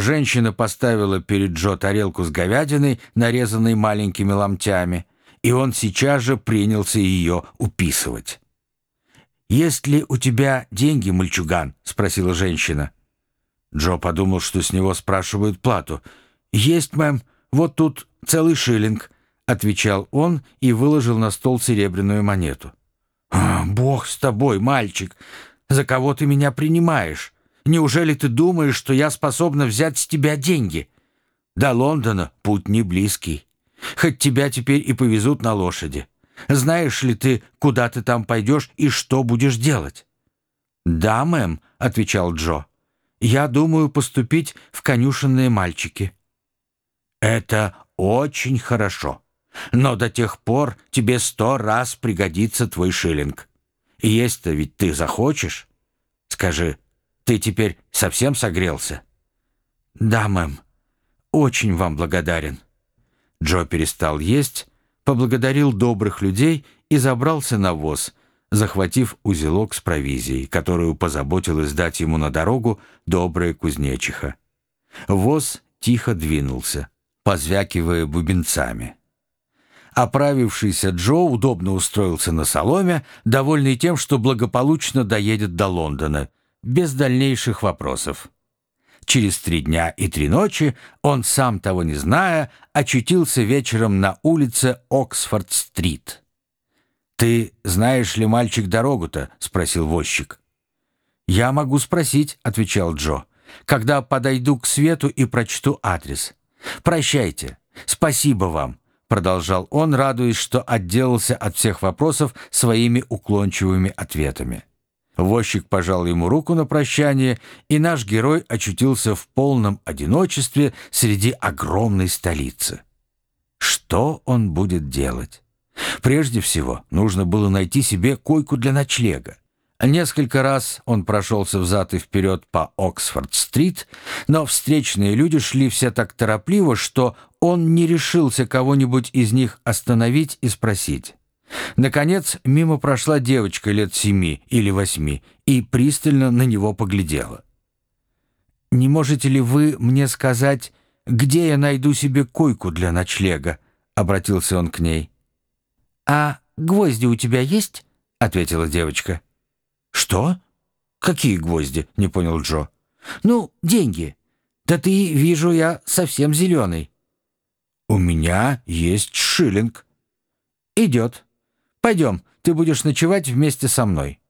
Женщина поставила перед Джо тарелку с говядиной, нарезанной маленькими ломтями, и он сейчас же принялся ее уписывать. «Есть ли у тебя деньги, мальчуган?» — спросила женщина. Джо подумал, что с него спрашивают плату. «Есть, мэм, вот тут целый шиллинг», — отвечал он и выложил на стол серебряную монету. «А, «Бог с тобой, мальчик! За кого ты меня принимаешь? Неужели ты думаешь, что я способна взять с тебя деньги? До Лондона путь не близкий. Хоть тебя теперь и повезут на лошади. Знаешь ли ты, куда ты там пойдешь и что будешь делать?» «Да, мэм», — отвечал Джо. «Я думаю поступить в конюшенные мальчики». «Это очень хорошо. Но до тех пор тебе сто раз пригодится твой шиллинг. Есть-то ведь ты захочешь. Скажи, ты теперь совсем согрелся?» «Да, мэм. Очень вам благодарен». Джо перестал есть, поблагодарил добрых людей и забрался на воз, захватив узелок с провизией, которую позаботилась дать ему на дорогу добрая кузнечиха. Воз тихо двинулся, позвякивая бубенцами. Оправившийся Джо удобно устроился на соломе, довольный тем, что благополучно доедет до Лондона, без дальнейших вопросов. Через три дня и три ночи он, сам того не зная, очутился вечером на улице Оксфорд-стрит. «Ты знаешь ли, мальчик, дорогу-то?» — спросил возчик. «Я могу спросить», — отвечал Джо, «когда подойду к свету и прочту адрес. Прощайте. Спасибо вам», — продолжал он, радуясь, что отделался от всех вопросов своими уклончивыми ответами. Возчик пожал ему руку на прощание, и наш герой очутился в полном одиночестве среди огромной столицы. Что он будет делать? Прежде всего, нужно было найти себе койку для ночлега. Несколько раз он прошелся взад и вперед по Оксфорд-стрит, но встречные люди шли все так торопливо, что он не решился кого-нибудь из них остановить и спросить. Наконец, мимо прошла девочка лет семи или восьми и пристально на него поглядела. «Не можете ли вы мне сказать, где я найду себе койку для ночлега?» — обратился он к ней. «А гвозди у тебя есть?» — ответила девочка. «Что? Какие гвозди?» — не понял Джо. «Ну, деньги. Да ты, вижу, я совсем зеленый». «У меня есть шиллинг». «Идет». Пойдем, ты будешь ночевать вместе со мной».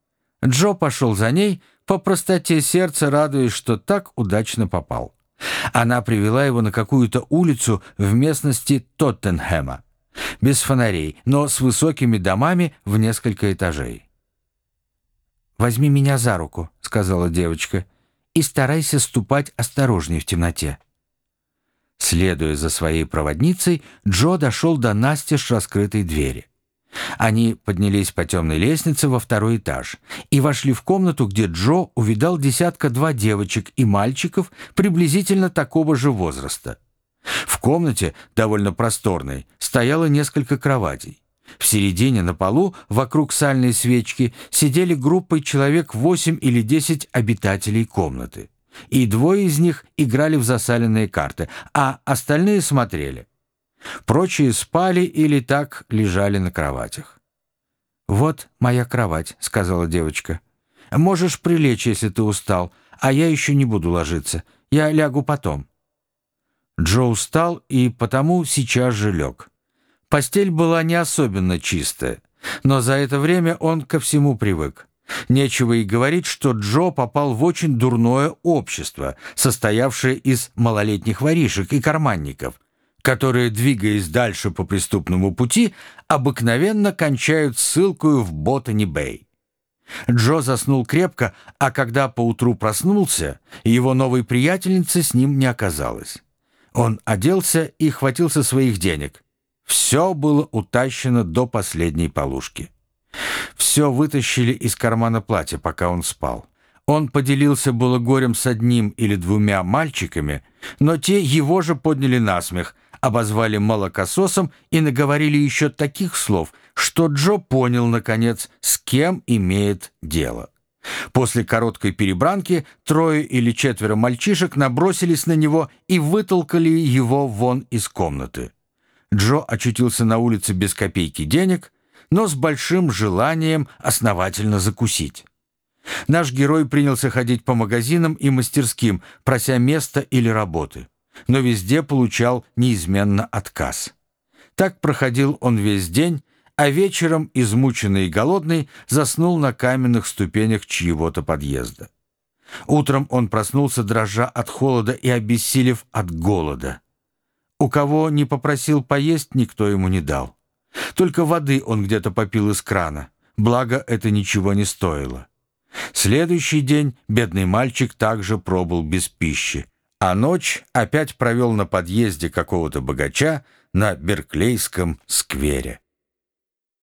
Джо пошел за ней, по простоте сердца радуясь, что так удачно попал. Она привела его на какую-то улицу в местности Тоттенхэма, без фонарей, но с высокими домами в несколько этажей. «Возьми меня за руку», — сказала девочка, — «и старайся ступать осторожнее в темноте». Следуя за своей проводницей, Джо дошел до настежь раскрытой двери. Они поднялись по темной лестнице во второй этаж и вошли в комнату, где Джо увидал десятка-два девочек и мальчиков приблизительно такого же возраста. В комнате, довольно просторной, стояло несколько кроватей. В середине на полу, вокруг сальной свечки, сидели группой человек восемь или десять обитателей комнаты. И двое из них играли в засаленные карты, а остальные смотрели. Прочие спали или так лежали на кроватях. «Вот моя кровать», — сказала девочка. «Можешь прилечь, если ты устал, а я еще не буду ложиться. Я лягу потом». Джо устал и потому сейчас же лег. Постель была не особенно чистая, но за это время он ко всему привык. Нечего и говорить, что Джо попал в очень дурное общество, состоявшее из малолетних воришек и карманников, которые, двигаясь дальше по преступному пути, обыкновенно кончают ссылкою в Ботани-Бэй. Джо заснул крепко, а когда поутру проснулся, его новой приятельницы с ним не оказалось. Он оделся и хватился своих денег. Все было утащено до последней полушки. Все вытащили из кармана платья, пока он спал. Он поделился было горем с одним или двумя мальчиками, но те его же подняли на смех, обозвали молокососом и наговорили еще таких слов, что Джо понял, наконец, с кем имеет дело. После короткой перебранки трое или четверо мальчишек набросились на него и вытолкали его вон из комнаты. Джо очутился на улице без копейки денег, но с большим желанием основательно закусить. Наш герой принялся ходить по магазинам и мастерским, прося места или работы, но везде получал неизменно отказ. Так проходил он весь день, а вечером, измученный и голодный, заснул на каменных ступенях чьего-то подъезда. Утром он проснулся, дрожа от холода и обессилев от голода. У кого не попросил поесть, никто ему не дал. Только воды он где-то попил из крана, благо это ничего не стоило. Следующий день бедный мальчик также пробыл без пищи, а ночь опять провел на подъезде какого-то богача на Берклейском сквере.